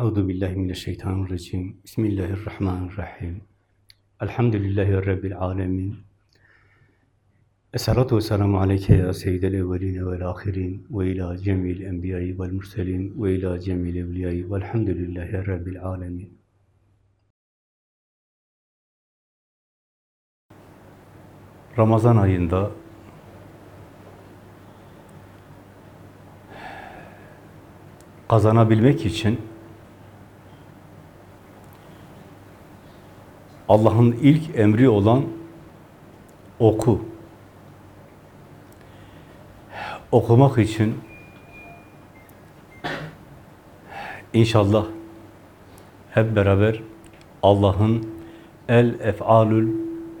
Euzu billahi mineşşeytanirracim. Bismillahirrahmanirrahim. Elhamdülillahi rabbil alamin. Esselatu vesselamu aleyke ya seyyidel evvelin ve'l ahirin ve ila cemil enbiya'i ve'l murselin ve ila cemil evliya'i ve'lhamdülillahi rabbil alamin. Ramazan ayında kazanabilmek için Allah'ın ilk emri olan oku. Okumak için inşallah hep beraber Allah'ın el ef'alül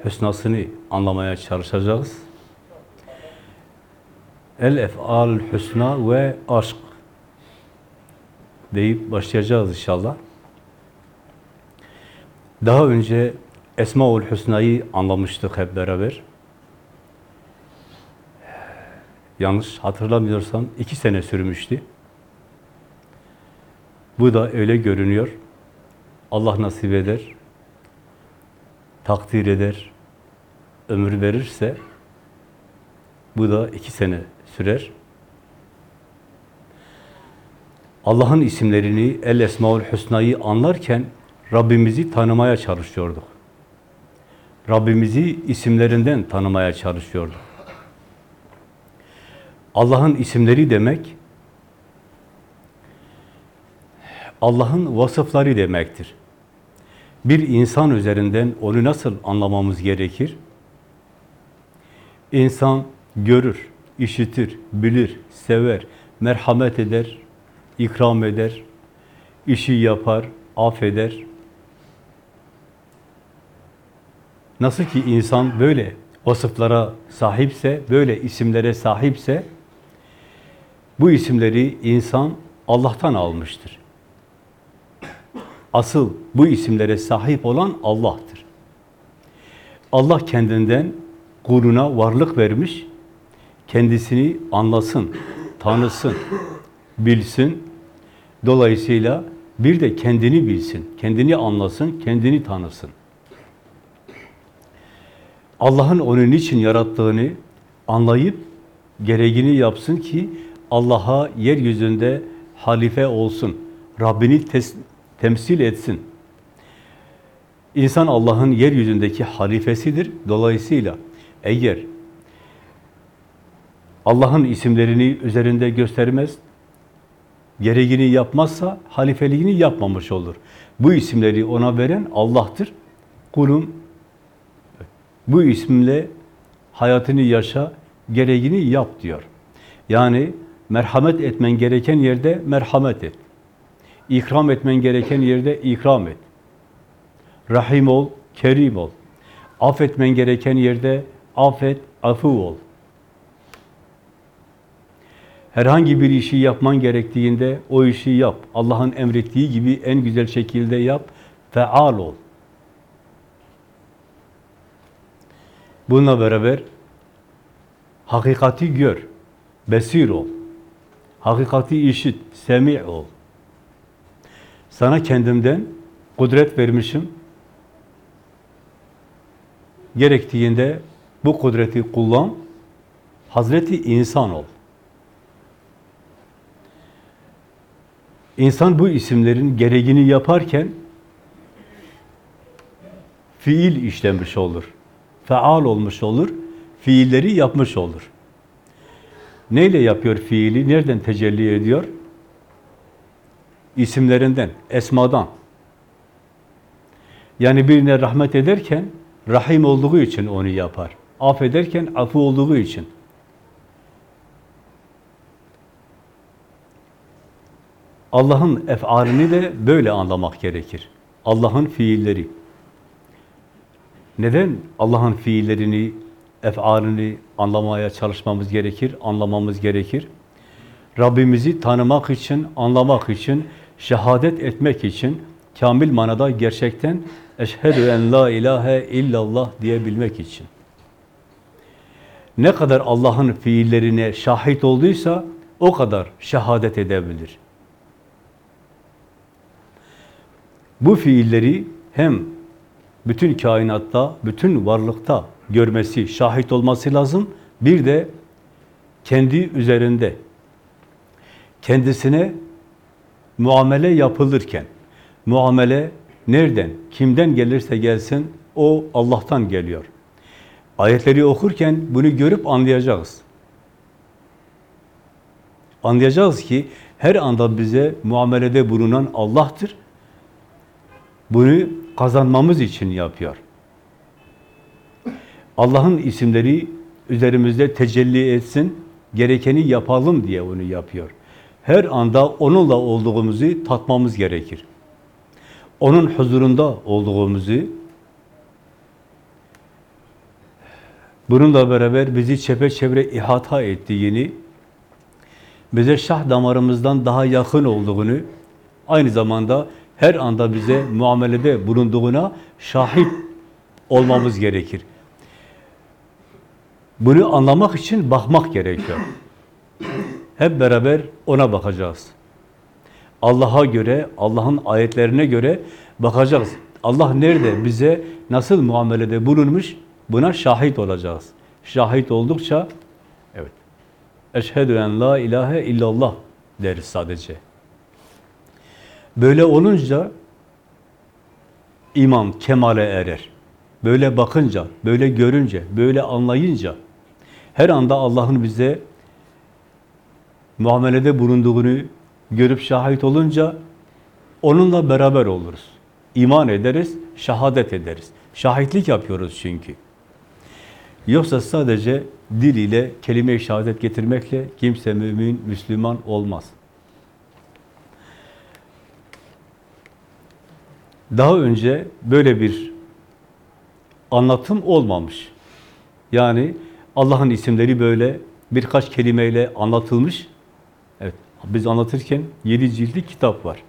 hüsnasını anlamaya çalışacağız. El ef'alül hüsna ve aşk deyip başlayacağız inşallah. Daha önce Esmaül Hüsna'yı anlamıştık hep beraber. Yanlış hatırlamıyorsam iki sene sürmüştü. Bu da öyle görünüyor. Allah nasip eder, takdir eder, ömür verirse bu da iki sene sürer. Allah'ın isimlerini, El Esmaül Hüsna'yı anlarken Rabbimizi tanımaya çalışıyorduk. Rabbimizi isimlerinden tanımaya çalışıyorduk. Allah'ın isimleri demek, Allah'ın vasıfları demektir. Bir insan üzerinden onu nasıl anlamamız gerekir? İnsan görür, işitir, bilir, sever, merhamet eder, ikram eder, işi yapar, affeder. Nasıl ki insan böyle vasıflara sahipse, böyle isimlere sahipse, bu isimleri insan Allah'tan almıştır. Asıl bu isimlere sahip olan Allah'tır. Allah kendinden kuluna varlık vermiş, kendisini anlasın, tanısın, bilsin. Dolayısıyla bir de kendini bilsin, kendini anlasın, kendini tanısın. Allah'ın onun için yarattığını anlayıp gereğini yapsın ki Allah'a yeryüzünde halife olsun. Rabbini temsil etsin. İnsan Allah'ın yeryüzündeki halifesidir. Dolayısıyla eğer Allah'ın isimlerini üzerinde göstermez, gereğini yapmazsa halifeliğini yapmamış olur. Bu isimleri ona veren Allah'tır. Kulum bu isimle hayatını yaşa, gereğini yap diyor. Yani merhamet etmen gereken yerde merhamet et. İkram etmen gereken yerde ikram et. Rahim ol, kerim ol. Affetmen gereken yerde affet, afu ol. Herhangi bir işi yapman gerektiğinde o işi yap. Allah'ın emrettiği gibi en güzel şekilde yap. Feal ol. Bununla beraber hakikati gör. Besir ol. Hakikati işit. Semi ol. Sana kendimden kudret vermişim. Gerektiğinde bu kudreti kullan. Hazreti insan ol. İnsan bu isimlerin gereğini yaparken fiil işlemiş olur. Faal olmuş olur. Fiilleri yapmış olur. Neyle yapıyor fiili? Nereden tecelli ediyor? İsimlerinden, esmadan. Yani birine rahmet ederken rahim olduğu için onu yapar. Affederken afu olduğu için. Allah'ın ef'alini de böyle anlamak gerekir. Allah'ın fiilleri. Neden Allah'ın fiillerini, ef'alini anlamaya çalışmamız gerekir, anlamamız gerekir? Rabbimizi tanımak için, anlamak için, şehadet etmek için, kamil manada gerçekten eşhedü en la ilahe illallah diyebilmek için. Ne kadar Allah'ın fiillerine şahit olduysa o kadar şehadet edebilir. bu fiilleri hem bütün kainatta, bütün varlıkta görmesi, şahit olması lazım. Bir de kendi üzerinde kendisine muamele yapılırken, muamele nereden, kimden gelirse gelsin, o Allah'tan geliyor. Ayetleri okurken bunu görüp anlayacağız. Anlayacağız ki her anda bize muamelede bulunan Allah'tır. Bunu kazanmamız için yapıyor. Allah'ın isimleri üzerimizde tecelli etsin, gerekeni yapalım diye onu yapıyor. Her anda onunla olduğumuzu tatmamız gerekir. Onun huzurunda olduğumuzu, bununla beraber bizi çepeçevre ihata ettiğini, bize şah damarımızdan daha yakın olduğunu, aynı zamanda her anda bize muamelede bulunduğuna şahit olmamız gerekir. Bunu anlamak için bakmak gerekiyor. Hep beraber ona bakacağız. Allah'a göre, Allah'ın ayetlerine göre bakacağız. Allah nerede, bize nasıl muamelede bulunmuş, buna şahit olacağız. Şahit oldukça, evet, eşhedü en la ilahe illallah deriz sadece. Böyle olunca iman kemale erer. Böyle bakınca, böyle görünce, böyle anlayınca her anda Allah'ın bize muamelede bulunduğunu görüp şahit olunca onunla beraber oluruz. İman ederiz, şahadet ederiz. Şahitlik yapıyoruz çünkü. Yoksa sadece dil ile kelime-i şehadet getirmekle kimse mümin, Müslüman olmaz. Daha önce böyle bir anlatım olmamış. Yani Allah'ın isimleri böyle birkaç kelimeyle anlatılmış. Evet, biz anlatırken yedi ciltli kitap var.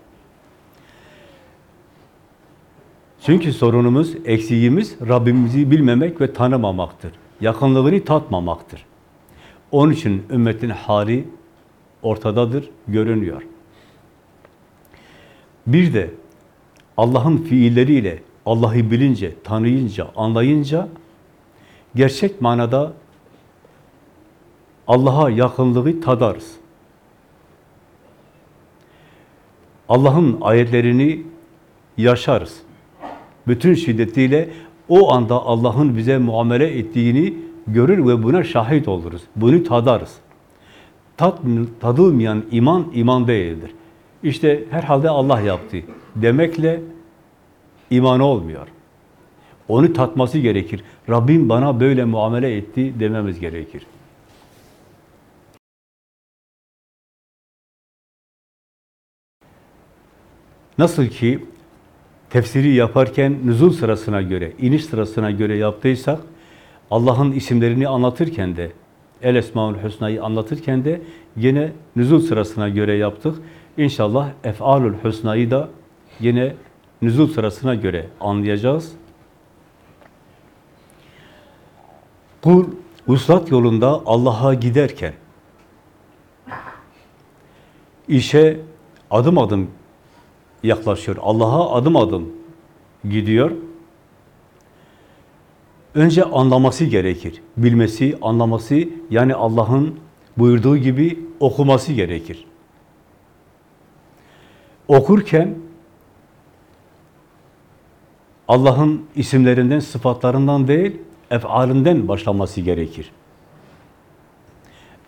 Çünkü sorunumuz, eksiğimiz Rabbimizi bilmemek ve tanımamaktır. Yakınlığını tatmamaktır. Onun için ümmetin hali ortadadır, görünüyor. Bir de Allah'ın fiilleriyle Allah'ı bilince, tanıyınca, anlayınca gerçek manada Allah'a yakınlığı tadarız. Allah'ın ayetlerini yaşarız. Bütün şiddetiyle o anda Allah'ın bize muamele ettiğini görür ve buna şahit oluruz. Bunu tadarız. Tat, tadılmayan iman, iman değildir. İşte herhalde Allah yaptı demekle iman olmuyor. Onu tatması gerekir. Rabbim bana böyle muamele etti dememiz gerekir. Nasıl ki tefsiri yaparken nüzul sırasına göre, iniş sırasına göre yaptıysak, Allah'ın isimlerini anlatırken de, El Esmaül Hüsna'yı anlatırken de yine nüzul sırasına göre yaptık. İnşallah Ef'alül Hüsna'yı da yine nüzul sırasına göre anlayacağız. Kul uslat yolunda Allah'a giderken işe adım adım yaklaşıyor. Allah'a adım adım gidiyor. Önce anlaması gerekir. Bilmesi, anlaması, yani Allah'ın buyurduğu gibi okuması gerekir. Okurken Allah'ın isimlerinden, sıfatlarından değil, efalinden başlaması gerekir.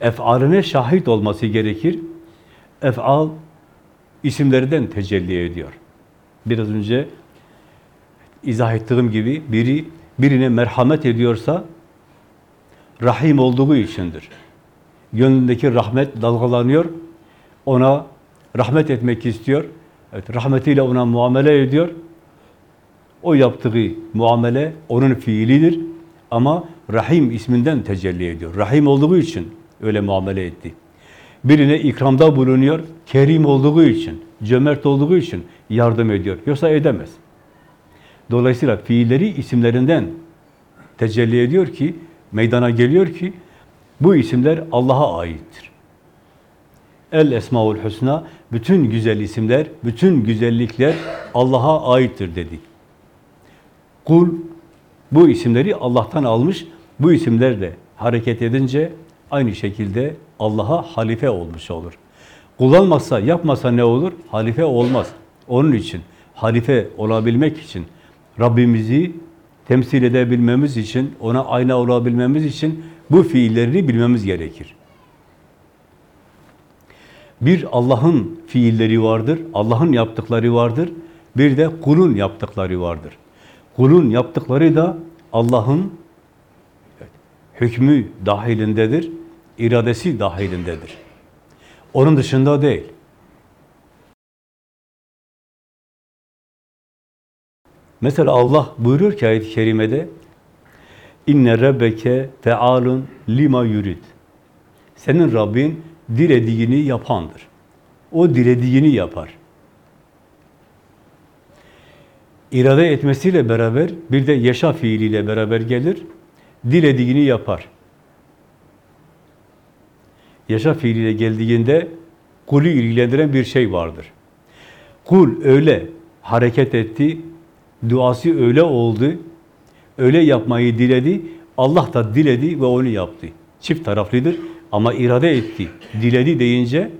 Efaline şahit olması gerekir. Efal isimlerden tecelli ediyor. Biraz önce izah ettiğim gibi biri birine merhamet ediyorsa rahim olduğu içindir. Gönlündeki rahmet dalgalanıyor. Ona rahmet etmek istiyor. Evet, rahmetiyle ona muamele ediyor. O yaptığı muamele onun fiilidir. Ama Rahim isminden tecelli ediyor. Rahim olduğu için öyle muamele etti. Birine ikramda bulunuyor, kerim olduğu için, cömert olduğu için yardım ediyor. Yoksa edemez. Dolayısıyla fiilleri isimlerinden tecelli ediyor ki, meydana geliyor ki, bu isimler Allah'a aittir. El Esmaül Hüsna, bütün güzel isimler, bütün güzellikler Allah'a aittir dedi. Kul bu isimleri Allah'tan almış, bu isimlerle hareket edince aynı şekilde Allah'a halife olmuş olur. Kullanmazsa, yapmasa ne olur? Halife olmaz. Onun için, halife olabilmek için, Rabbimizi temsil edebilmemiz için, ona ayna olabilmemiz için bu fiillerini bilmemiz gerekir. Bir Allah'ın fiilleri vardır, Allah'ın yaptıkları vardır. Bir de kulun yaptıkları vardır. Kulun yaptıkları da Allah'ın hükmü dahilindedir, iradesi dahilindedir. Onun dışında değil. Mesela Allah buyuruyor ki ayet-i kerimede İnne rabbeke fealun lima yurid. Senin Rabbin dilediğini yapandır. O dilediğini yapar. İrade etmesiyle beraber bir de yaşa fiiliyle beraber gelir. Dilediğini yapar. Yaşa fiiliyle geldiğinde kulü ilgilendiren bir şey vardır. Kul öyle hareket etti, duası öyle oldu, öyle yapmayı diledi, Allah da diledi ve onu yaptı. Çift taraflıdır ama irade etti, diledi deyince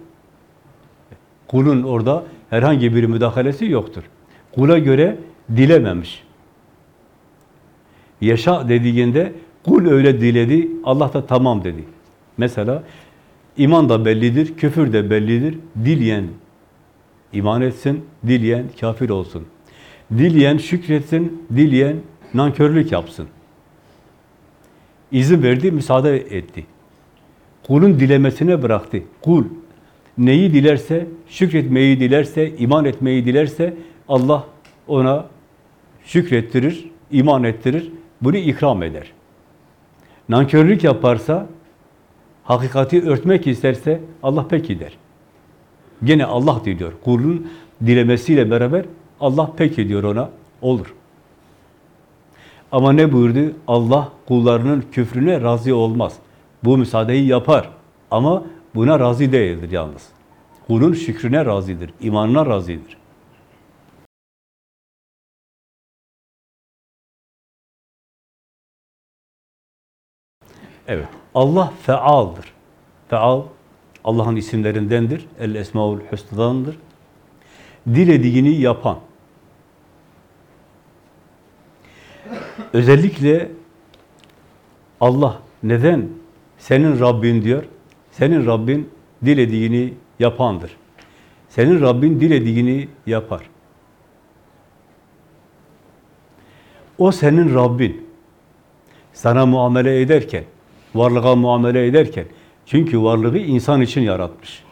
kulun orada herhangi bir müdahalesi yoktur. Kula göre dilememiş. Yaşa dediğinde kul öyle diledi, Allah da tamam dedi. Mesela iman da bellidir, küfür de bellidir. Dileyen iman etsin, dileyen kafir olsun. Dileyen şükretsin, dileyen nankörlük yapsın. İzin verdi, müsaade etti. Kulun dilemesine bıraktı. Kul neyi dilerse, şükretmeyi dilerse, iman etmeyi dilerse Allah ona şükrettirir, iman ettirir, bunu ikram eder. Nankörlük yaparsa, hakikati örtmek isterse Allah peki der. Gene Allah diyor. Kulun dilemesiyle beraber Allah peki diyor ona. Olur. Ama ne buyurdu? Allah kullarının küfrüne razı olmaz. Bu müsaadeyi yapar. Ama buna razı değildir yalnız. Kulun şükrüne razıdır, imanına razıdır. Evet. Allah fealdir. Feal Allah'ın isimlerindendir. El Esmaül Hüsna'dandır. Dilediğini yapan. Özellikle Allah neden senin Rabbin diyor? Senin Rabbin dilediğini yapandır. Senin Rabbin dilediğini yapar. O senin Rabbin. Sana muamele ederken, varlığa muamele ederken, çünkü varlığı insan için yaratmış.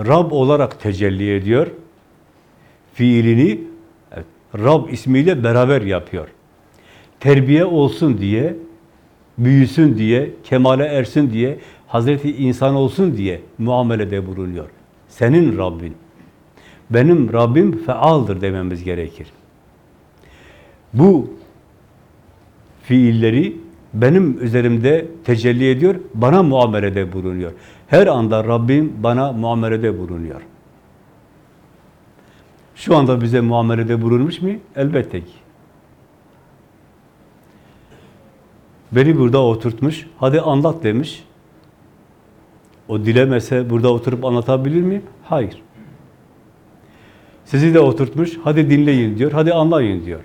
Rab olarak tecelli ediyor. Fiilini evet, Rab ismiyle beraber yapıyor. Terbiye olsun diye, büyüsün diye, kemale ersin diye, Hazreti insan olsun diye muamelede bulunuyor. Senin Rabbin. Benim Rabbim fealdir dememiz gerekir. Bu fiilleri benim üzerimde tecelli ediyor, bana muamelede bulunuyor. Her anda Rabbim bana muamelede bulunuyor. Şu anda bize muamelede bulunmuş mu? Elbette ki. Beni burada oturtmuş, hadi anlat demiş. O dilemese burada oturup anlatabilir mi? Hayır. Sizi de oturtmuş, hadi dinleyin diyor, hadi anlayın diyor.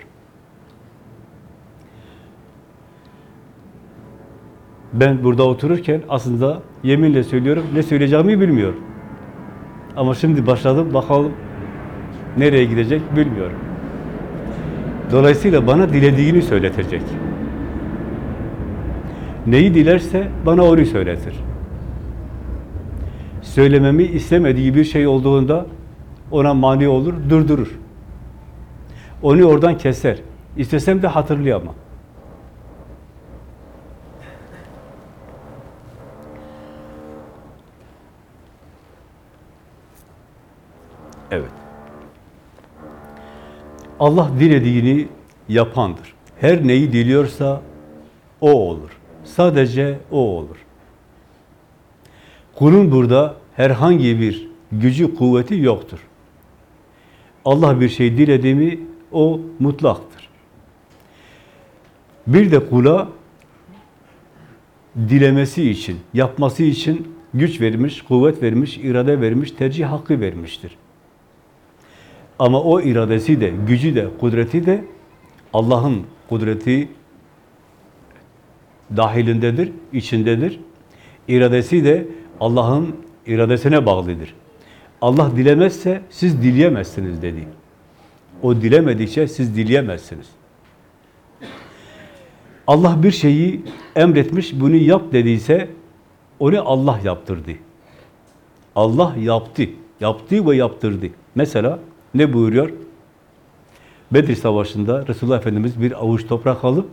Ben burada otururken aslında yeminle söylüyorum, ne söyleyeceğimi bilmiyorum. Ama şimdi başladım, bakalım nereye gidecek bilmiyorum. Dolayısıyla bana dilediğini söyletecek. Neyi dilerse bana onu söyletir. Söylememi istemediği bir şey olduğunda ona mani olur, durdurur. Onu oradan keser. İstesem de hatırlayamam. Evet. Allah dilediğini yapandır. Her neyi diliyorsa o olur. Sadece o olur. Kulun burada herhangi bir gücü, kuvveti yoktur. Allah bir şey diledi mi o mutlaktır. Bir de kula dilemesi için, yapması için güç vermiş, kuvvet vermiş, irade vermiş, tercih hakkı vermiştir. Ama o iradesi de, gücü de, kudreti de Allah'ın kudreti dahilindedir, içindedir. İradesi de Allah'ın iradesine bağlıdır. Allah dilemezse siz dileyemezsiniz dedi. O dilemedikçe siz dileyemezsiniz. Allah bir şeyi emretmiş, bunu yap dediyse onu Allah yaptırdı. Allah yaptı. Yaptı ve yaptırdı. Mesela ne buyuruyor? Bedir Savaşı'nda Resulullah Efendimiz bir avuç toprak alıp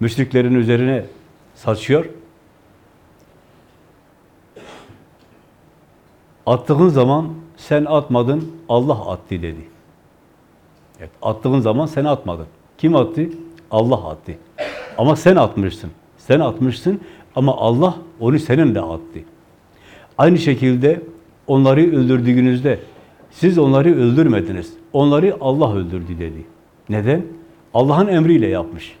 müşriklerin üzerine saçıyor. Attığın zaman sen atmadın, Allah attı dedi. Evet, attığın zaman sen atmadın. Kim attı? Allah attı. Ama sen atmışsın. Sen atmışsın ama Allah onu seninle attı. Aynı şekilde onları öldürdüğünüzde siz onları öldürmediniz. Onları Allah öldürdü dedi. Neden? Allah'ın emriyle yapmış.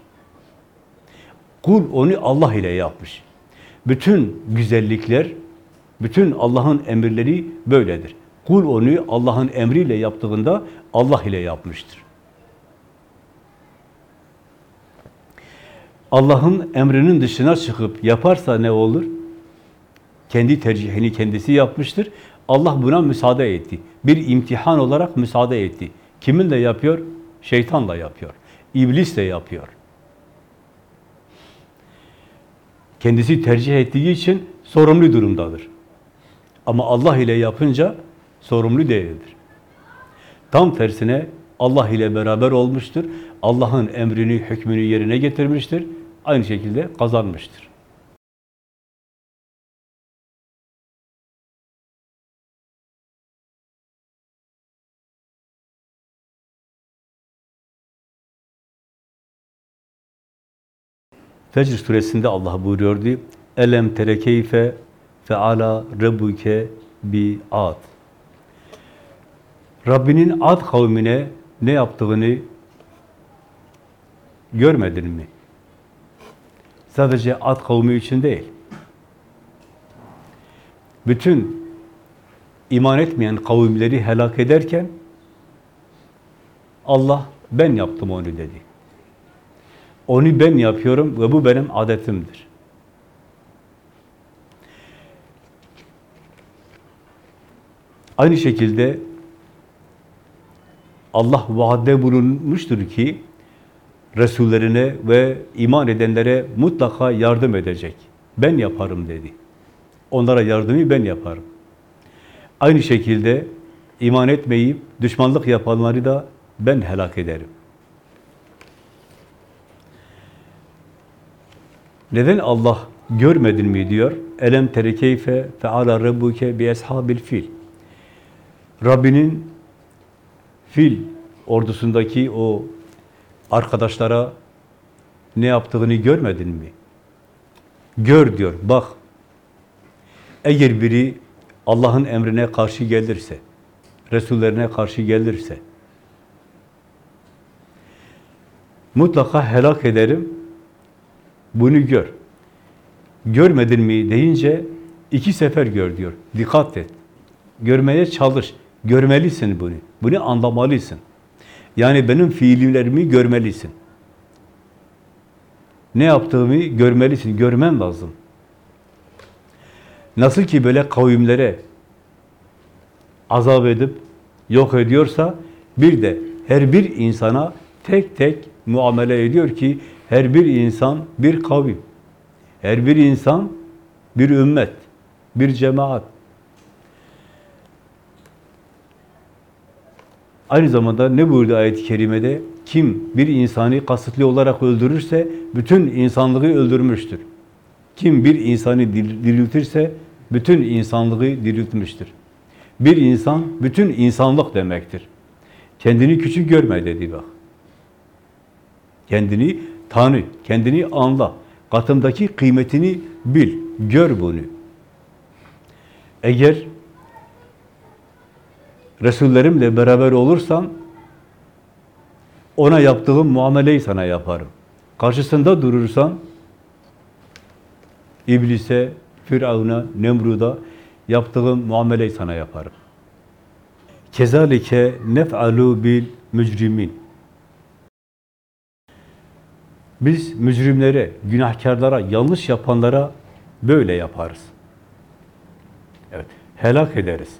Kul onu Allah ile yapmış. Bütün güzellikler, bütün Allah'ın emirleri böyledir. Kul onu Allah'ın emriyle yaptığında Allah ile yapmıştır. Allah'ın emrinin dışına çıkıp yaparsa ne olur? Kendi tercihini kendisi yapmıştır. Allah buna müsaade etti. Bir imtihan olarak müsaade etti. Kiminle yapıyor? Şeytanla yapıyor. İblisle yapıyor. Kendisi tercih ettiği için sorumlu durumdadır. Ama Allah ile yapınca sorumlu değildir. Tam tersine Allah ile beraber olmuştur. Allah'ın emrini, hükmünü yerine getirmiştir. Aynı şekilde kazanmıştır. Fecr suresinde Allah buyuruyordu. Elem tere keyfe feala rabbuke bi ad. Rabbinin Ad kavmine ne yaptığını görmedin mi? Sadece Ad kavmi için değil. Bütün iman etmeyen kavimleri helak ederken Allah ben yaptım onu dedi. Onu ben yapıyorum ve bu benim adetimdir. Aynı şekilde Allah vaade bulunmuştur ki Resullerine ve iman edenlere mutlaka yardım edecek. Ben yaparım dedi. Onlara yardımı ben yaparım. Aynı şekilde iman etmeyip düşmanlık yapanları da ben helak ederim. Neden Allah görmedin mi diyor? Elem tere keyfe feala rabbuke bi ashabil fil. Rabbinin fil ordusundaki o arkadaşlara ne yaptığını görmedin mi? Gör diyor, bak. Eğer biri Allah'ın emrine karşı gelirse, Resullerine karşı gelirse, mutlaka helak ederim, bunu gör. Görmedin mi deyince iki sefer gör diyor. Dikkat et. Görmeye çalış. Görmelisin bunu. Bunu anlamalısın. Yani benim fiillerimi görmelisin. Ne yaptığımı görmelisin. Görmen lazım. Nasıl ki böyle kavimlere azap edip yok ediyorsa bir de her bir insana tek tek muamele ediyor ki her bir insan bir kavim. Her bir insan bir ümmet, bir cemaat. Aynı zamanda ne buyurdu ayet-i kerimede? Kim bir insanı kasıtlı olarak öldürürse bütün insanlığı öldürmüştür. Kim bir insanı diriltirse bütün insanlığı diriltmiştir. Bir insan bütün insanlık demektir. Kendini küçük görme dedi bak. Kendini tanı, kendini anla. Katımdaki kıymetini bil, gör bunu. Eğer Resullerimle beraber olursan ona yaptığım muameleyi sana yaparım. Karşısında durursan İblise, Firavun'a, Nemrud'a yaptığım muameleyi sana yaparım. Kezalike nef'alu bil mücrimin. Biz mücrimlere, günahkarlara, yanlış yapanlara böyle yaparız. Evet, helak ederiz.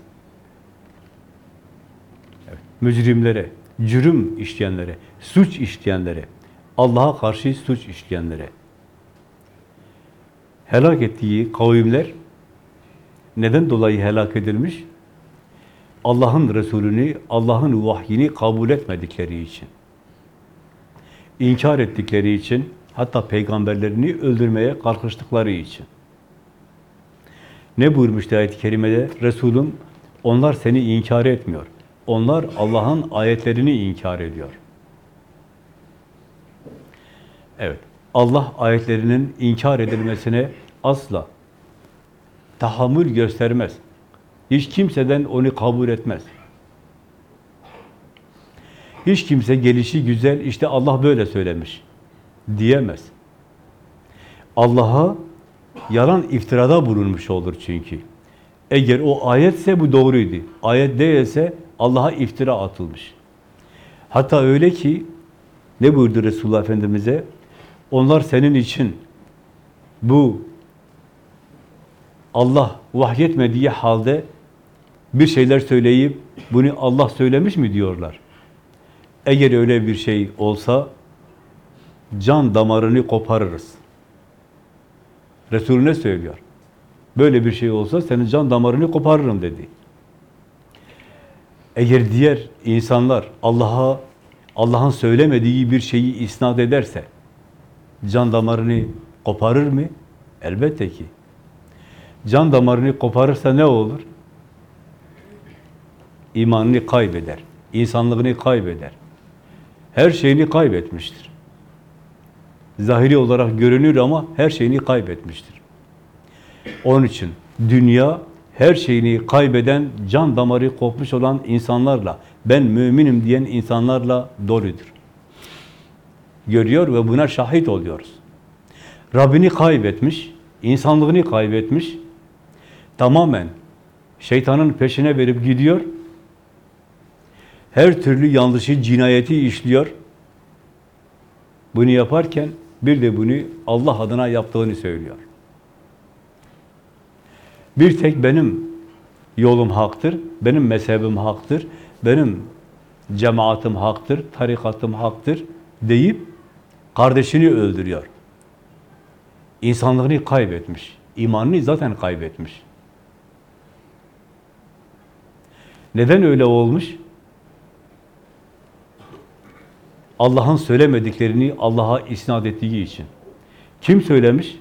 Evet, mücrimlere, cürüm işleyenlere, suç işleyenlere, Allah'a karşı suç işleyenlere helak ettiği kavimler neden dolayı helak edilmiş? Allah'ın Resulünü, Allah'ın vahyini kabul etmedikleri için. İnkar ettikleri için, hatta peygamberlerini öldürmeye kalkıştıkları için. Ne buyurmuştu ayet-i kerimede? Resulüm, onlar seni inkar etmiyor. Onlar Allah'ın ayetlerini inkar ediyor. Evet, Allah ayetlerinin inkar edilmesine asla tahammül göstermez. Hiç kimseden onu kabul etmez. Hiç kimse gelişi güzel, işte Allah böyle söylemiş diyemez. Allah'a yalan iftirada bulunmuş olur çünkü. Eğer o ayetse bu doğruydu. Ayet değilse Allah'a iftira atılmış. Hatta öyle ki ne buyurdu Resulullah Efendimiz'e? Onlar senin için bu Allah vahyetmediği halde bir şeyler söyleyip bunu Allah söylemiş mi diyorlar. Eğer öyle bir şey olsa can damarını koparırız. Resulü ne söylüyor? Böyle bir şey olsa senin can damarını koparırım dedi. Eğer diğer insanlar Allah'a Allah'ın söylemediği bir şeyi isnat ederse can damarını koparır mı? Elbette ki. Can damarını koparırsa ne olur? İmanını kaybeder. insanlığını kaybeder. Her şeyini kaybetmiştir. Zahiri olarak görünür ama her şeyini kaybetmiştir. Onun için dünya her şeyini kaybeden, can damarı kopmuş olan insanlarla, ben müminim diyen insanlarla doludur. Görüyor ve buna şahit oluyoruz. Rabbini kaybetmiş, insanlığını kaybetmiş, tamamen şeytanın peşine verip gidiyor, her türlü yanlışı, cinayeti işliyor. Bunu yaparken bir de bunu Allah adına yaptığını söylüyor. Bir tek benim yolum haktır, benim mezhebim haktır, benim cemaatim haktır, tarikatım haktır deyip kardeşini öldürüyor. İnsanlığını kaybetmiş, imanını zaten kaybetmiş. Neden öyle olmuş? Allah'ın söylemediklerini Allah'a isnat ettiği için. Kim söylemiş?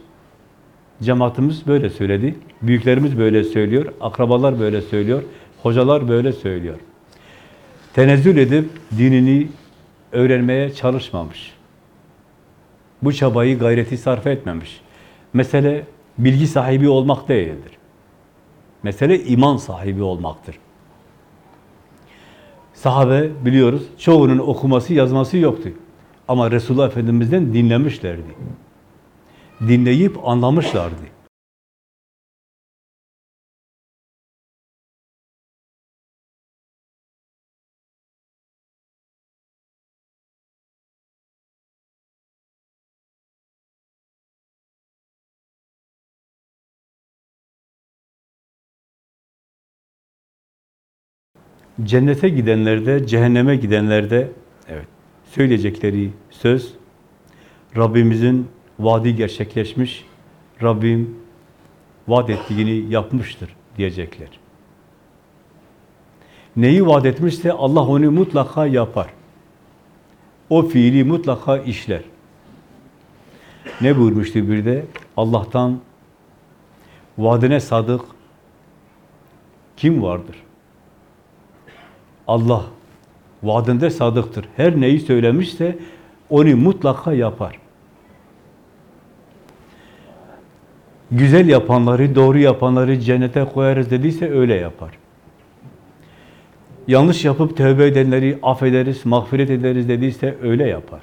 Cemaatimiz böyle söyledi. Büyüklerimiz böyle söylüyor. Akrabalar böyle söylüyor. Hocalar böyle söylüyor. Tenezzül edip dinini öğrenmeye çalışmamış. Bu çabayı, gayreti sarf etmemiş. Mesele bilgi sahibi olmak değildir. Mesele iman sahibi olmaktır. Sahabe biliyoruz, çoğunun okuması, yazması yoktu. Ama Resulullah Efendimiz'den dinlemişlerdi. Dinleyip anlamışlardı. Cennete gidenlerde, cehenneme gidenlerde evet söyleyecekleri söz Rabbimizin vaadi gerçekleşmiş. Rabbim vaat ettiğini yapmıştır diyecekler. Neyi vaat etmişse Allah onu mutlaka yapar. O fiili mutlaka işler. Ne buyurmuştu bir de? Allah'tan vaadine sadık kim vardır? Allah vaadinde sadıktır. Her neyi söylemişse onu mutlaka yapar. güzel yapanları, doğru yapanları cennete koyarız dediyse öyle yapar. Yanlış yapıp tövbe edenleri affederiz, mağfiret ederiz dediyse öyle yapar.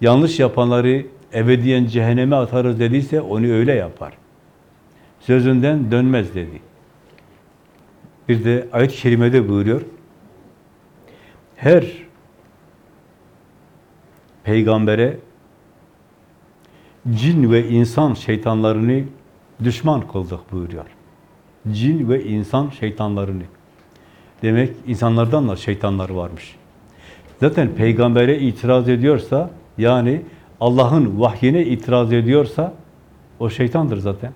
Yanlış yapanları ebediyen cehenneme atarız dediyse onu öyle yapar. Sözünden dönmez dedi. Bir de ayet-i kerimede buyuruyor. Her peygambere cin ve insan şeytanlarını düşman kıldık buyuruyor. Cin ve insan şeytanlarını. Demek insanlardan da şeytanlar varmış. Zaten peygambere itiraz ediyorsa, yani Allah'ın vahyine itiraz ediyorsa, o şeytandır zaten.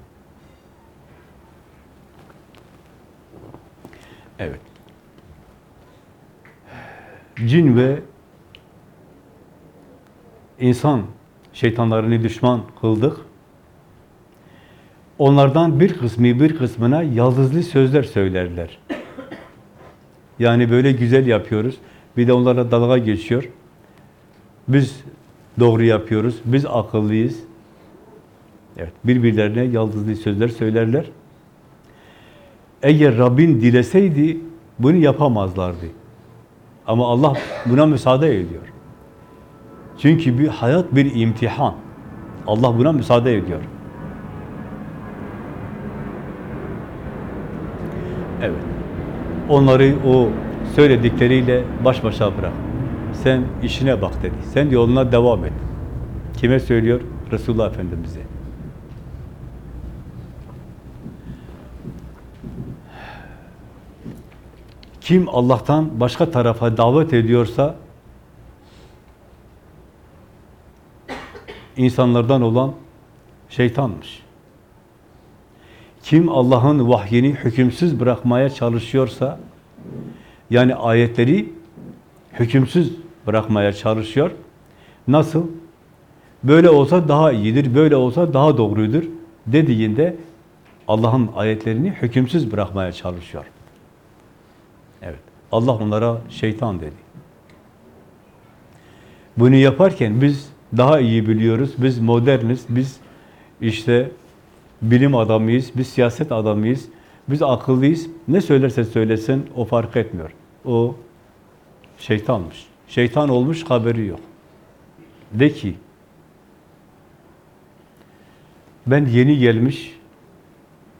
Cin ve insan şeytanlarını düşman kıldık. Onlardan bir kısmı bir kısmına yaldızlı sözler söylerler. Yani böyle güzel yapıyoruz. Bir de onlara dalga geçiyor. Biz doğru yapıyoruz. Biz akıllıyız. Evet, birbirlerine yaldızlı sözler söylerler. Eğer Rabbin dileseydi bunu yapamazlardı. Ama Allah buna müsaade ediyor. Çünkü bir hayat bir imtihan. Allah buna müsaade ediyor. Evet. Onları o söyledikleriyle baş başa bırak. Sen işine bak dedi. Sen yoluna devam et. Kime söylüyor? Resulullah Efendimiz'e. Kim Allah'tan başka tarafa davet ediyorsa insanlardan olan şeytanmış. Kim Allah'ın vahyini hükümsüz bırakmaya çalışıyorsa, yani ayetleri hükümsüz bırakmaya çalışıyor. Nasıl? Böyle olsa daha iyidir, böyle olsa daha doğrudur dediğinde Allah'ın ayetlerini hükümsüz bırakmaya çalışıyor. Evet. Allah onlara şeytan dedi. Bunu yaparken biz daha iyi biliyoruz. Biz moderniz. Biz işte bilim adamıyız. Biz siyaset adamıyız. Biz akıllıyız. Ne söylerse söylesin o fark etmiyor. O şeytanmış. Şeytan olmuş haberi yok. De ki ben yeni gelmiş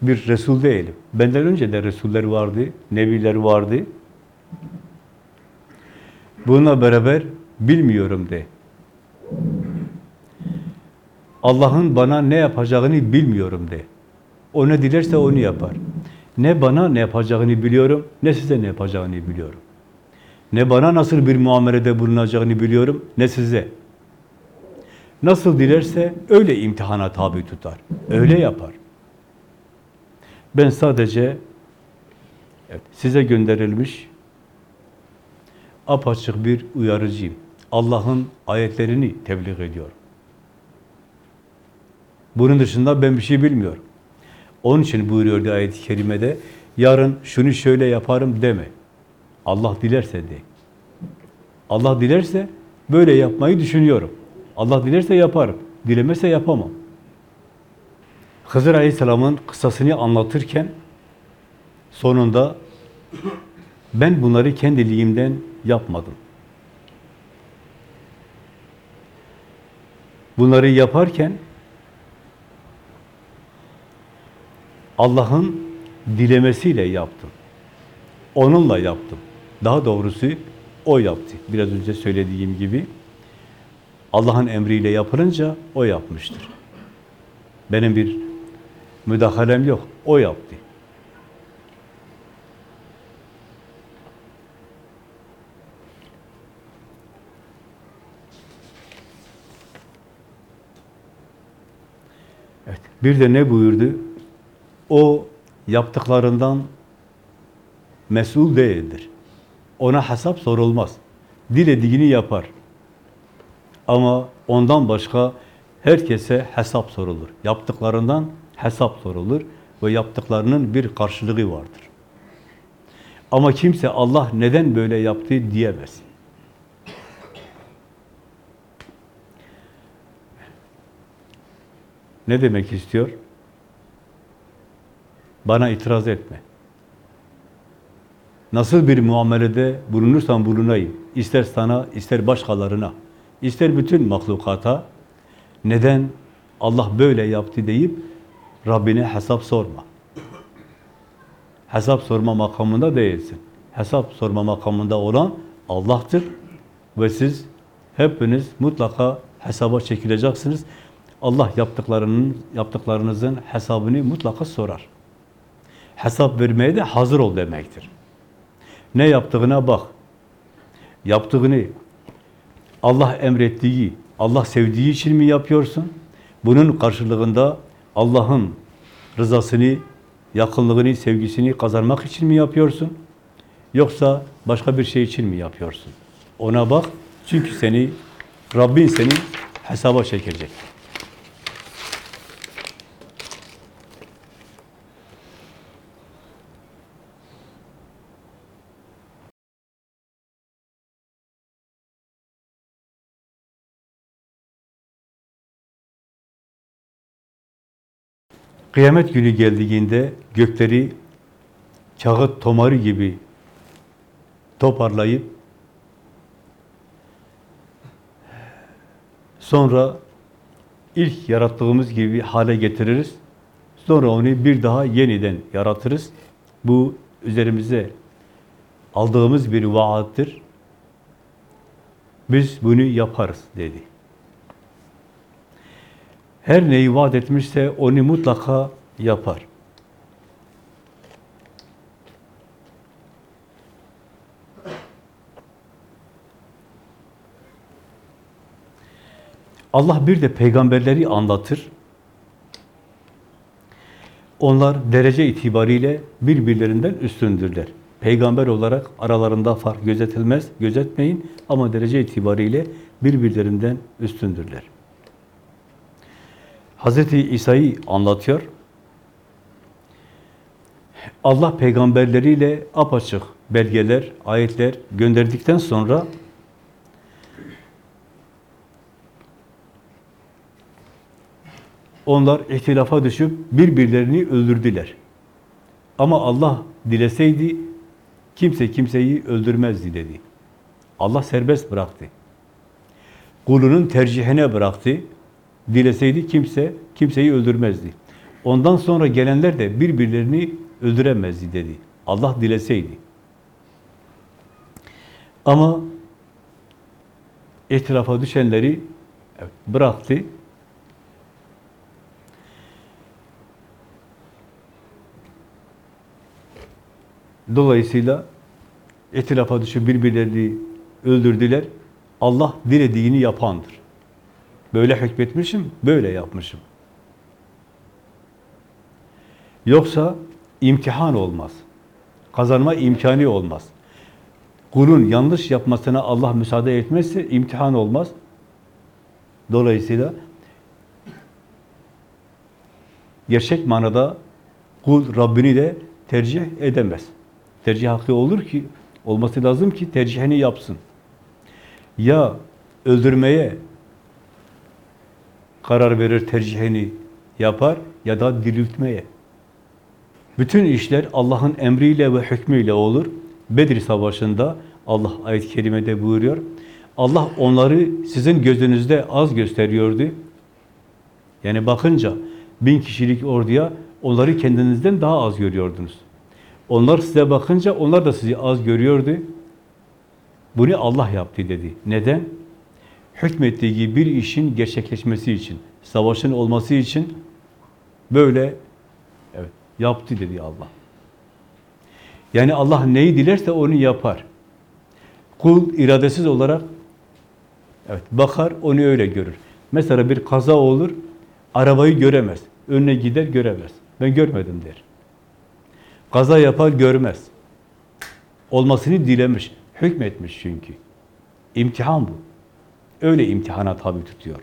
bir Resul değilim. Benden önce de Resuller vardı, Nebiler vardı. Bununla beraber bilmiyorum de. Allah'ın bana ne yapacağını bilmiyorum de. O ne dilerse onu yapar. Ne bana ne yapacağını biliyorum, ne size ne yapacağını biliyorum. Ne bana nasıl bir muamelede bulunacağını biliyorum, ne size. Nasıl dilerse öyle imtihana tabi tutar. Öyle yapar. Ben sadece evet, size gönderilmiş apaçık bir uyarıcıyım. Allah'ın ayetlerini tebliğ ediyorum. Bunun dışında ben bir şey bilmiyorum. Onun için buyuruyor ayet-i kerimede, yarın şunu şöyle yaparım deme. Allah dilerse de. Allah dilerse böyle yapmayı düşünüyorum. Allah dilerse yaparım. Dilemezse yapamam. Hızır Aleyhisselam'ın kıssasını anlatırken sonunda ben bunları kendiliğimden yapmadım. Bunları yaparken Allah'ın dilemesiyle yaptım. Onunla yaptım. Daha doğrusu o yaptı. Biraz önce söylediğim gibi Allah'ın emriyle yapılınca o yapmıştır. Benim bir müdahalem yok. O yaptı. Evet. Bir de ne buyurdu? O yaptıklarından mesul değildir. Ona hesap sorulmaz. Dilediğini yapar. Ama ondan başka herkese hesap sorulur. Yaptıklarından hesap sorulur ve yaptıklarının bir karşılığı vardır. Ama kimse Allah neden böyle yaptı diyemez. Ne demek istiyor? Bana itiraz etme. Nasıl bir muamelede bulunursan bulunayım, ister sana, ister başkalarına, ister bütün mahlukata, neden Allah böyle yaptı deyip Rabbine hesap sorma. Hesap sorma makamında değilsin. Hesap sorma makamında olan Allah'tır ve siz hepiniz mutlaka hesaba çekileceksiniz. Allah yaptıklarının yaptıklarınızın hesabını mutlaka sorar. Hesap vermeye de hazır ol demektir. Ne yaptığına bak. Yaptığını Allah emrettiği, Allah sevdiği için mi yapıyorsun? Bunun karşılığında Allah'ın rızasını, yakınlığını, sevgisini kazanmak için mi yapıyorsun? Yoksa başka bir şey için mi yapıyorsun? Ona bak. Çünkü seni, Rabbin seni hesaba çekecek. Kıyamet günü geldiğinde gökleri kağıt tomarı gibi toparlayıp sonra ilk yarattığımız gibi hale getiririz. Sonra onu bir daha yeniden yaratırız. Bu üzerimize aldığımız bir vaattir. Biz bunu yaparız dedi. Her neyi vaat etmişse onu mutlaka yapar. Allah bir de peygamberleri anlatır. Onlar derece itibariyle birbirlerinden üstündürler. Peygamber olarak aralarında fark gözetilmez, gözetmeyin ama derece itibariyle birbirlerinden üstündürler. Hazreti İsa'yı anlatıyor. Allah peygamberleriyle apaçık belgeler, ayetler gönderdikten sonra onlar ihtilafa düşüp birbirlerini öldürdüler. Ama Allah dileseydi kimse kimseyi öldürmezdi dedi. Allah serbest bıraktı. Kulunun tercihine bıraktı. Dileseydi kimse kimseyi öldürmezdi. Ondan sonra gelenler de birbirlerini öldüremezdi dedi. Allah dileseydi. Ama ihtilafa düşenleri bıraktı. Dolayısıyla ihtilafa düşüp birbirlerini öldürdüler. Allah dilediğini yapandır. Böyle hükmetmişim, böyle yapmışım. Yoksa imtihan olmaz. Kazanma imkanı olmaz. Kulun yanlış yapmasına Allah müsaade etmezse imtihan olmaz. Dolayısıyla gerçek manada kul Rabbini de tercih edemez. Tercih hakkı olur ki, olması lazım ki tercihini yapsın. Ya öldürmeye karar verir, tercihini yapar ya da diriltmeye. Bütün işler Allah'ın emriyle ve hükmüyle olur. Bedir Savaşı'nda Allah ayet-i kerimede buyuruyor. Allah onları sizin gözünüzde az gösteriyordu. Yani bakınca bin kişilik orduya onları kendinizden daha az görüyordunuz. Onlar size bakınca onlar da sizi az görüyordu. Bunu Allah yaptı dedi. Neden? Hükmettiği bir işin gerçekleşmesi için, savaşın olması için böyle evet yaptı dedi Allah. Yani Allah neyi dilerse onu yapar. Kul iradesiz olarak evet bakar, onu öyle görür. Mesela bir kaza olur, arabayı göremez. Önüne gider göremez. Ben görmedim der. Kaza yapar görmez. Olmasını dilemiş, hükmetmiş çünkü. İmtihan bu. Öyle imtihana tabi tutuyor.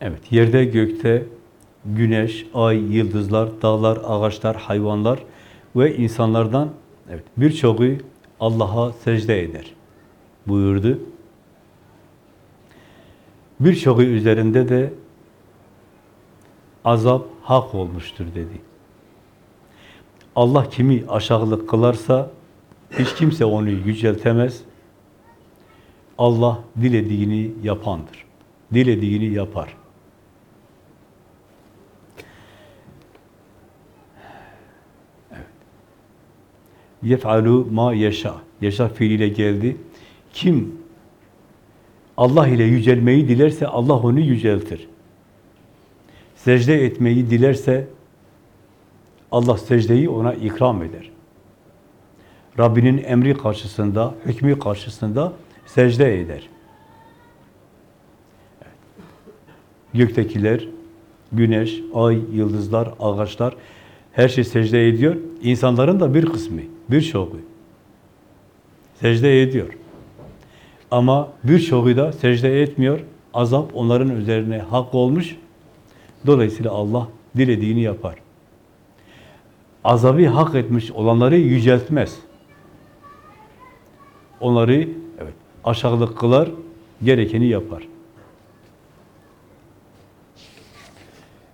Evet, yerde gökte güneş, ay, yıldızlar, dağlar, ağaçlar, hayvanlar ve insanlardan evet birçoğu Allah'a secde eder buyurdu. Birçoğu üzerinde de azap hak olmuştur dedi. Allah kimi aşağılık kılarsa hiç kimse onu yüceltemez. Allah dilediğini yapandır. Dilediğini yapar. Yef'alu ma yeşa. Yeşa fiiliyle geldi. Kim Allah ile yücelmeyi dilerse Allah onu yüceltir. Secde etmeyi dilerse Allah secdeyi ona ikram eder. Rabbinin emri karşısında, hükmü karşısında secde eder. Göktekiler, güneş, ay, yıldızlar, ağaçlar her şey secde ediyor. İnsanların da bir kısmı, birçoğu secde ediyor. Ama birçoğu da secde etmiyor. Azap onların üzerine hak olmuş. Dolayısıyla Allah dilediğini yapar. Azabı hak etmiş olanları yüceltmez. Onları evet, aşağılık kılar, gerekeni yapar.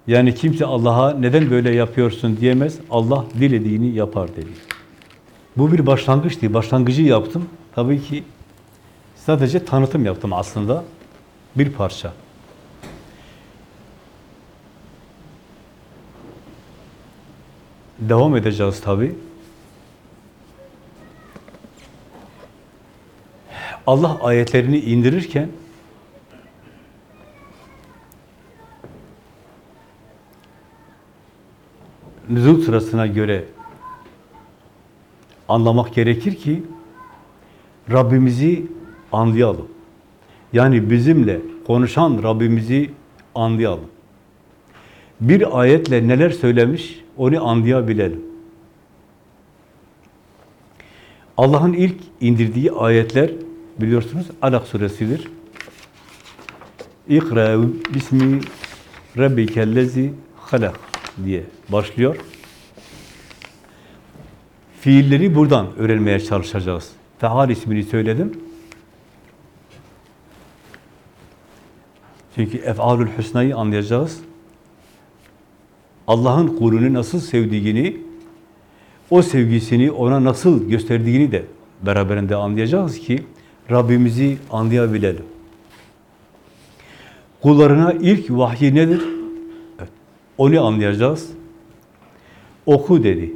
Yani kimse Allah'a neden böyle yapıyorsun diyemez. Allah dilediğini yapar dedi. Bu bir başlangıçtı. Başlangıcı yaptım. Tabii ki sadece tanıtım yaptım aslında. Bir parça. Devam edeceğiz tabii. Allah ayetlerini indirirken nüzul sırasına göre anlamak gerekir ki Rabbimizi anlayalım. Yani bizimle konuşan Rabbimizi anlayalım. Bir ayetle neler söylemiş onu anlayabilelim. Allah'ın ilk indirdiği ayetler biliyorsunuz Alak suresidir. İkra bismi rabbikellezi halak diye başlıyor. Fiilleri buradan öğrenmeye çalışacağız. Feal ismini söyledim. Çünkü ef'alül hüsnayı anlayacağız. Allah'ın kulunu nasıl sevdiğini, o sevgisini ona nasıl gösterdiğini de beraberinde anlayacağız ki Rabbimizi anlayabilelim. Kullarına ilk vahyi nedir? Onu anlayacağız. Oku dedi.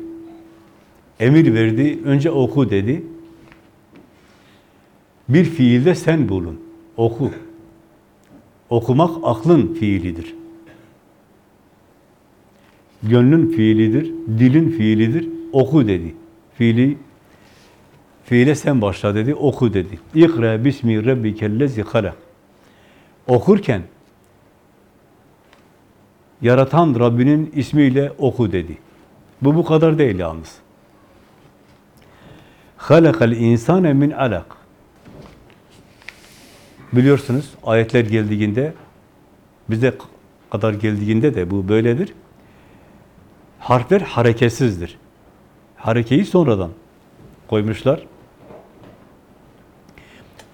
Emir verdi, önce oku dedi. Bir fiilde sen bulun, oku. Okumak aklın fiilidir. Gönlün fiilidir, dilin fiilidir. Oku dedi. Fiili fiile sen başla dedi, oku dedi. İkra bismi rabbikellezi halak. Okurken yaratan Rabbinin ismiyle oku dedi. Bu bu kadar değil yalnız. Halakal insane min alak. Biliyorsunuz ayetler geldiğinde bize kadar geldiğinde de bu böyledir. Harfler hareketsizdir. Harekeyi sonradan koymuşlar.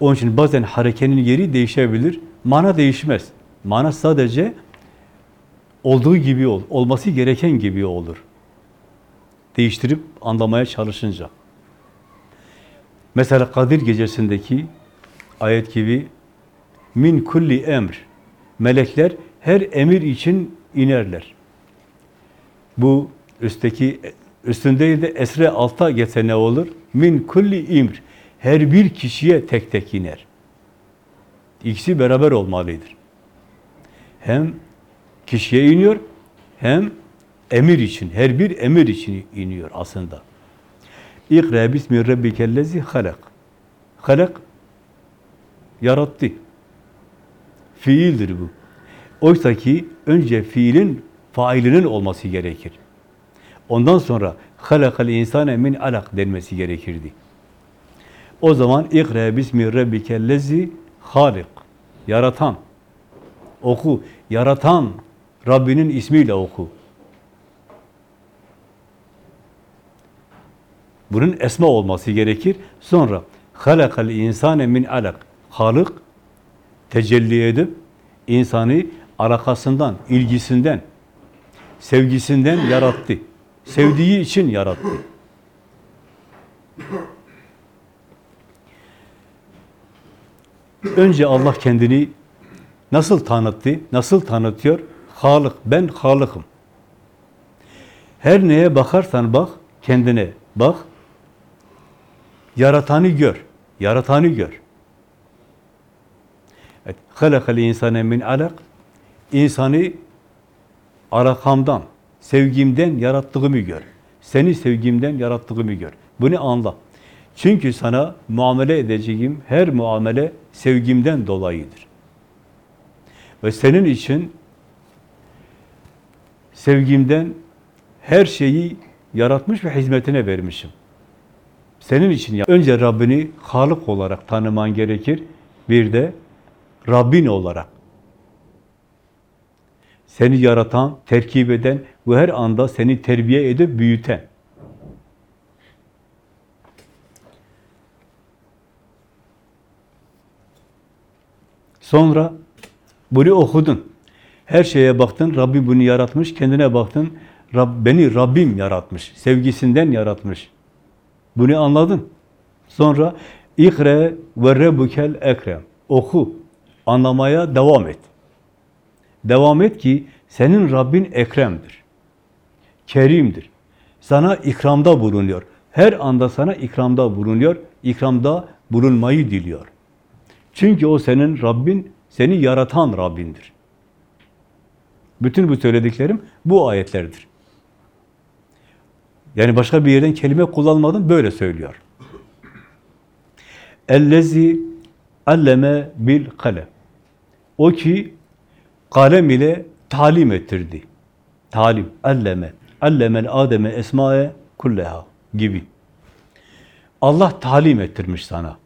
Onun için bazen harekenin yeri değişebilir. Mana değişmez. Mana sadece olduğu gibi ol, olması gereken gibi olur. Değiştirip anlamaya çalışınca. Mesela Kadir gecesindeki ayet gibi min kulli emr. Melekler her emir için inerler. Bu üstteki üstün değil de esre alta geçse ne olur? Min kulli imr. Her bir kişiye tek tek iner. İkisi beraber olmalıdır. Hem kişiye iniyor hem emir için, her bir emir için iniyor aslında. İkra bismi rabbikellezi halak. Halak yarattı. Fiildir bu. Oysa ki önce fiilin failinin olması gerekir. Ondan sonra halakal insane min alak denmesi gerekirdi. O zaman ikra bismi rabbikellezi halik. Yaratan. Oku. Yaratan Rabbinin ismiyle oku. Bunun esma olması gerekir. Sonra halakal insane min alak. Halık tecelli edip insanı alakasından, ilgisinden, sevgisinden yarattı. Sevdiği için yarattı. Önce Allah kendini nasıl tanıttı, nasıl tanıtıyor? Halık, ben Halık'ım. Her neye bakarsan bak, kendine bak. Yaratanı gör, yaratanı gör. Evet, halakal insane min alak. İnsanı arakamdan, sevgimden yarattığımı gör. Seni sevgimden yarattığımı gör. Bunu anla. Çünkü sana muamele edeceğim her muamele sevgimden dolayıdır. Ve senin için sevgimden her şeyi yaratmış ve hizmetine vermişim. Senin için önce Rabbini Halık olarak tanıman gerekir. Bir de Rabbin olarak. Seni yaratan, terkip eden ve her anda seni terbiye edip büyüten. Sonra bunu okudun. Her şeye baktın, Rabbi bunu yaratmış, kendine baktın, Rab, beni Rabbim yaratmış, sevgisinden yaratmış. Bunu anladın. Sonra ikre ve rebukel ekrem. Oku, anlamaya devam et. Devam et ki senin Rabbin ekremdir. Kerimdir. Sana ikramda bulunuyor. Her anda sana ikramda bulunuyor. İkramda bulunmayı diliyor. Çünkü o senin Rabbin, seni yaratan Rabbindir. Bütün bu söylediklerim bu ayetlerdir. Yani başka bir yerden kelime kullanmadım, böyle söylüyor. Ellezi alleme bil kalem. O ki kalem ile talim ettirdi. Talim, alleme. Allemel ademe esmae kulleha gibi. Allah talim ettirmiş sana.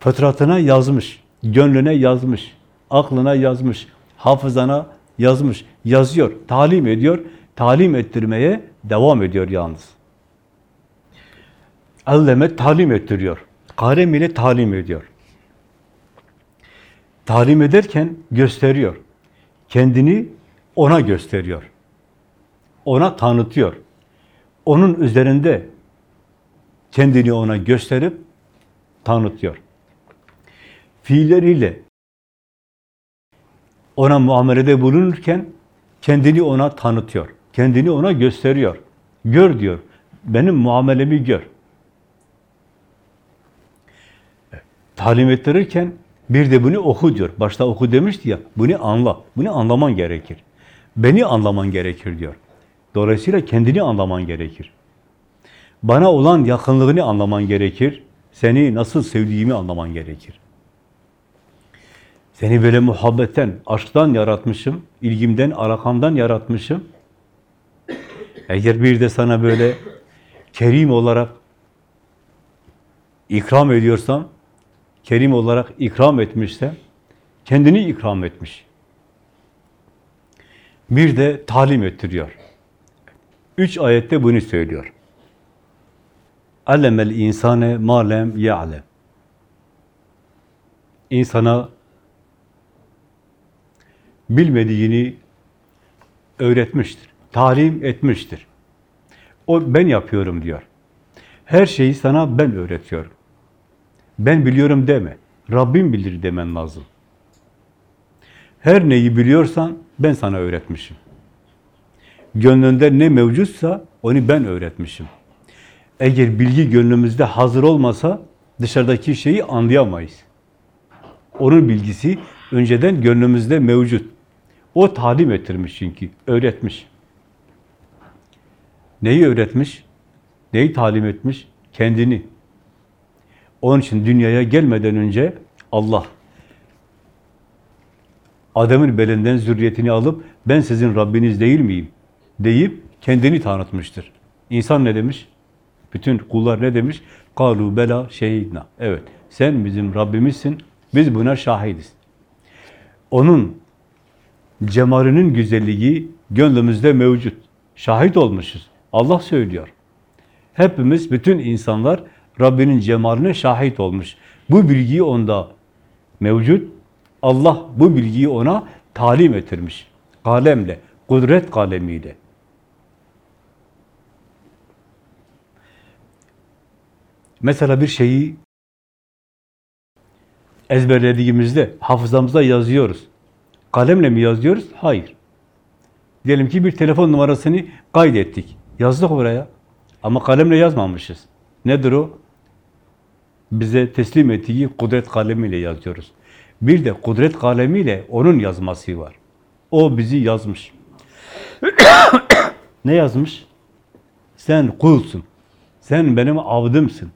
Fıtratına yazmış, gönlüne yazmış, aklına yazmış, hafızana yazmış, yazıyor, talim ediyor, talim ettirmeye devam ediyor yalnız. Alleme talim ettiriyor. Kalem ile talim ediyor. Talim ederken gösteriyor. Kendini ona gösteriyor. Ona tanıtıyor. Onun üzerinde kendini ona gösterip tanıtıyor. Fiilleriyle ona muamelede bulunurken kendini ona tanıtıyor. Kendini ona gösteriyor. Gör diyor. Benim muamelemi gör. Talim ettirirken bir de bunu oku diyor. Başta oku demişti ya. Bunu anla. Bunu anlaman gerekir. Beni anlaman gerekir diyor. Dolayısıyla kendini anlaman gerekir. Bana olan yakınlığını anlaman gerekir. Seni nasıl sevdiğimi anlaman gerekir. Seni böyle muhabbetten, aşktan yaratmışım, ilgimden, alakamdan yaratmışım. Eğer bir de sana böyle kerim olarak ikram ediyorsam, kerim olarak ikram etmişsem, kendini ikram etmiş. Bir de talim ettiriyor. Üç ayette bunu söylüyor. Allemel insane ma lem ya'lem. İnsana bilmediğini öğretmiştir. Talim etmiştir. O ben yapıyorum diyor. Her şeyi sana ben öğretiyorum. Ben biliyorum deme. Rabbim bilir demen lazım. Her neyi biliyorsan ben sana öğretmişim. Gönlünde ne mevcutsa onu ben öğretmişim. Eğer bilgi gönlümüzde hazır olmasa dışarıdaki şeyi anlayamayız. Onun bilgisi önceden gönlümüzde mevcut. O talim ettirmiş çünkü, öğretmiş. Neyi öğretmiş? Neyi talim etmiş? Kendini. Onun için dünyaya gelmeden önce Allah Adem'in belinden zürriyetini alıp ben sizin Rabbiniz değil miyim? deyip kendini tanıtmıştır. İnsan ne demiş? Bütün kullar ne demiş? Kalu bela şehidna. Evet, sen bizim Rabbimizsin, biz buna şahidiz. Onun cemarının güzelliği gönlümüzde mevcut. Şahit olmuşuz. Allah söylüyor. Hepimiz, bütün insanlar Rabbinin cemarına şahit olmuş. Bu bilgi onda mevcut. Allah bu bilgiyi ona talim ettirmiş. Kalemle, kudret kalemiyle. Mesela bir şeyi ezberlediğimizde hafızamıza yazıyoruz. Kalemle mi yazıyoruz? Hayır. Diyelim ki bir telefon numarasını kaydettik. Yazdık oraya. Ama kalemle yazmamışız. Nedir o? Bize teslim ettiği kudret kalemiyle yazıyoruz. Bir de kudret kalemiyle onun yazması var. O bizi yazmış. ne yazmış? Sen kulsun. Sen benim avdımsın.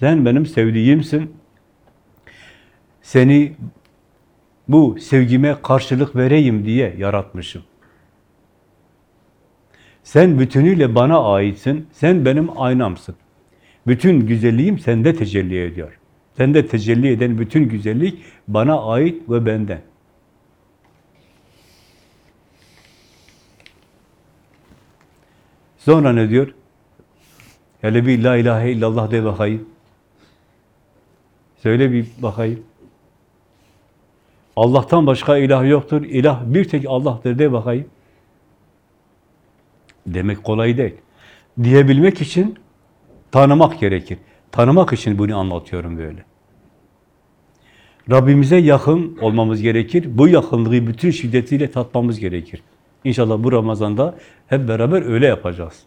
Sen benim sevdiğimsin. Seni bu sevgime karşılık vereyim diye yaratmışım. Sen bütünüyle bana aitsin. Sen benim aynamsın. Bütün güzelliğim sende tecelli ediyor. Sende tecelli eden bütün güzellik bana ait ve benden. Sonra ne diyor? Hele bir la ilahe illallah de bakayım. Söyle bir bakayım. Allah'tan başka ilah yoktur. İlah bir tek Allah'tır de bakayım. Demek kolay değil. Diyebilmek için tanımak gerekir. Tanımak için bunu anlatıyorum böyle. Rabbimize yakın olmamız gerekir. Bu yakınlığı bütün şiddetiyle tatmamız gerekir. İnşallah bu Ramazan'da hep beraber öyle yapacağız.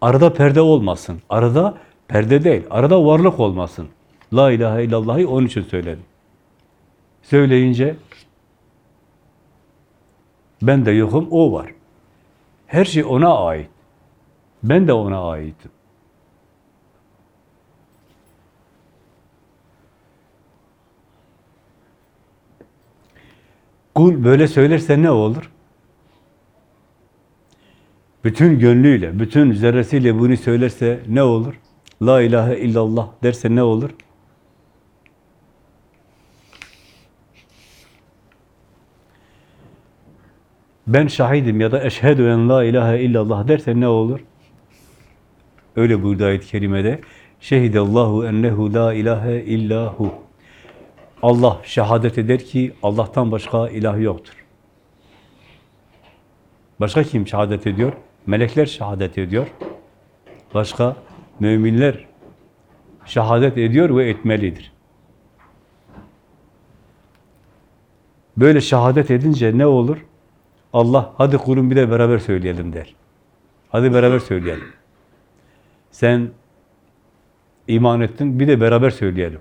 Arada perde olmasın. Arada perde değil. Arada varlık olmasın. La ilahe illallah'ı onun için söyledim. Söyleyince ben de yokum, o var. Her şey ona ait. Ben de ona aitim. Kul böyle söylerse ne olur? Bütün gönlüyle, bütün zerresiyle bunu söylerse ne olur? La ilahe illallah derse ne olur? Ben şahidim ya da eşhedü en la ilahe illallah derse ne olur? Öyle buyurdu ayet-i kerimede. Şehidallahu ennehu la ilahe illahu. Allah şehadet eder ki Allah'tan başka ilah yoktur. Başka kim şehadet ediyor? Melekler şehadet ediyor. Başka müminler şehadet ediyor ve etmelidir. Böyle şehadet edince ne olur? Allah hadi kulum bir de beraber söyleyelim der. Hadi beraber söyleyelim. Sen iman ettin bir de beraber söyleyelim.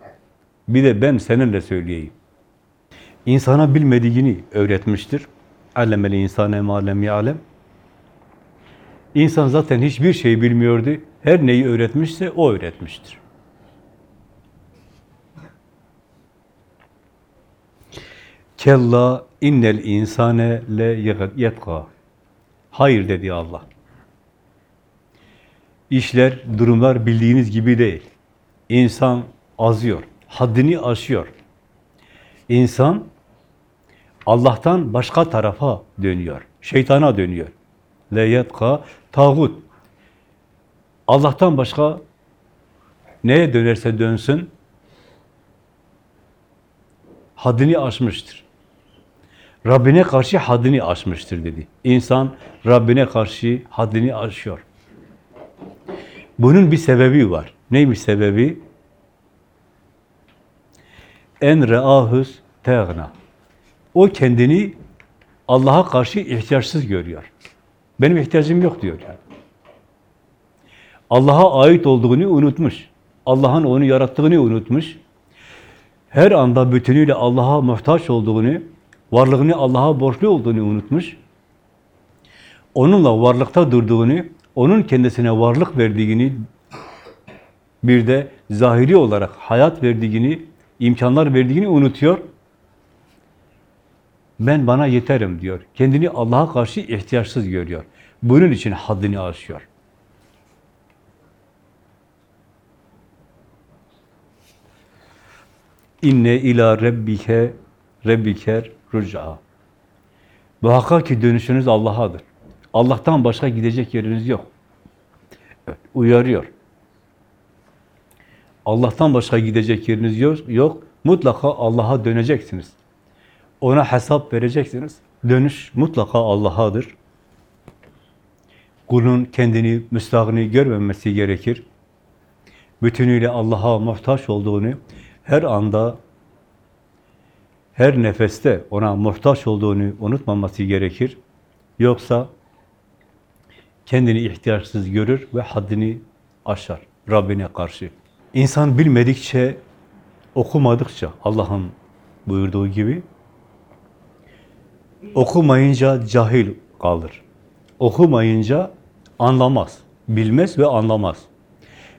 Bir de ben seninle söyleyeyim. İnsana bilmediğini öğretmiştir. Allemeli insane malem ya'lem. İnsan zaten hiçbir şey bilmiyordu. Her neyi öğretmişse o öğretmiştir. Kella innel insane le yetka. Hayır dedi Allah. İşler, durumlar bildiğiniz gibi değil. İnsan azıyor, haddini aşıyor. İnsan Allah'tan başka tarafa dönüyor, şeytana dönüyor. Le yetka tağut. Allah'tan başka neye dönerse dönsün haddini aşmıştır. Rabbine karşı haddini aşmıştır dedi. İnsan Rabbine karşı haddini aşıyor. Bunun bir sebebi var. Neymiş sebebi? En reahus teğna. O kendini Allah'a karşı ihtiyaçsız görüyor. Benim ihtiyacım yok diyor yani. Allah'a ait olduğunu unutmuş. Allah'ın onu yarattığını unutmuş. Her anda bütünüyle Allah'a muhtaç olduğunu, varlığını Allah'a borçlu olduğunu unutmuş. Onunla varlıkta durduğunu, onun kendisine varlık verdiğini, bir de zahiri olarak hayat verdiğini, imkanlar verdiğini unutuyor. Ben bana yeterim diyor. Kendini Allah'a karşı ihtiyaçsız görüyor. Bunun için haddini aşıyor. İnne ila rabbike rabbiker ruca. Muhakkak ki dönüşünüz Allah'adır. Allah'tan başka gidecek yeriniz yok. Evet, uyarıyor. Allah'tan başka gidecek yeriniz yok. yok. Mutlaka Allah'a döneceksiniz. Ona hesap vereceksiniz. Dönüş mutlaka Allah'adır. Kulun kendini müstahni görmemesi gerekir. bütünüyle Allah'a muhtaç olduğunu, her anda, her nefeste ona muhtaç olduğunu unutmaması gerekir. Yoksa kendini ihtiyaçsız görür ve haddini aşar Rabbine karşı. İnsan bilmedikçe, okumadıkça Allah'ın buyurduğu gibi okumayınca cahil kalır. Okumayınca anlamaz. Bilmez ve anlamaz.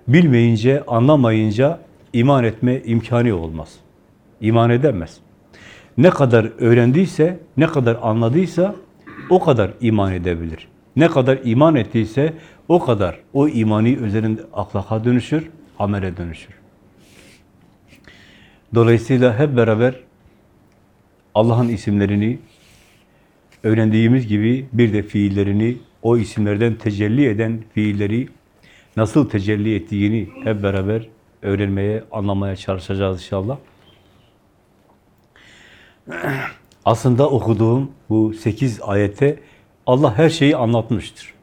Bilmeyince, anlamayınca iman etme imkanı olmaz. İman edemez. Ne kadar öğrendiyse, ne kadar anladıysa o kadar iman edebilir. Ne kadar iman ettiyse o kadar o imani üzerinde ahlaka dönüşür, amele dönüşür. Dolayısıyla hep beraber Allah'ın isimlerini öğrendiğimiz gibi bir de fiillerini, o isimlerden tecelli eden fiilleri nasıl tecelli ettiğini hep beraber öğrenmeye, anlamaya çalışacağız inşallah. Aslında okuduğum bu sekiz ayete Allah her şeyi anlatmıştır.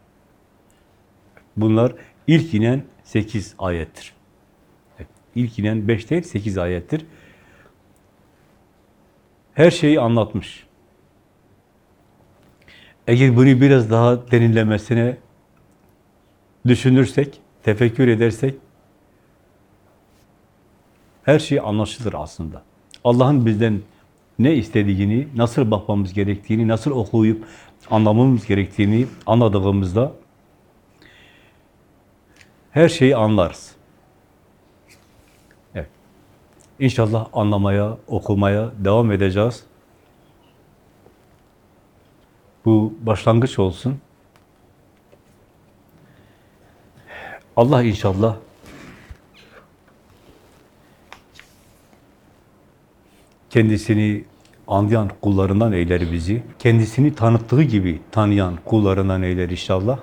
Bunlar ilk inen sekiz ayettir. İlk inen beş değil, sekiz ayettir. Her şeyi anlatmış. Eğer bunu biraz daha derinlemesine düşünürsek, tefekkür edersek, her şey anlaşılır aslında. Allah'ın bizden ne istediğini, nasıl bakmamız gerektiğini, nasıl okuyup anlamamız gerektiğini anladığımızda her şeyi anlarız. Evet. İnşallah anlamaya, okumaya devam edeceğiz. Bu başlangıç olsun. Allah inşallah kendisini anlayan kullarından eyler bizi. Kendisini tanıttığı gibi tanıyan kullarından eyler inşallah.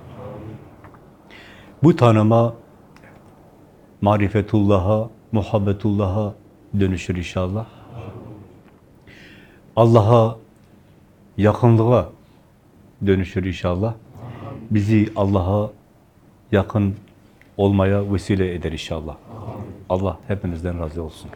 Bu tanıma marifetullah'a, muhabbetullah'a dönüşür inşallah. Allah'a yakınlığa dönüşür inşallah. Bizi Allah'a yakın olmaya vesile eder inşallah. Allah hepinizden razı olsun.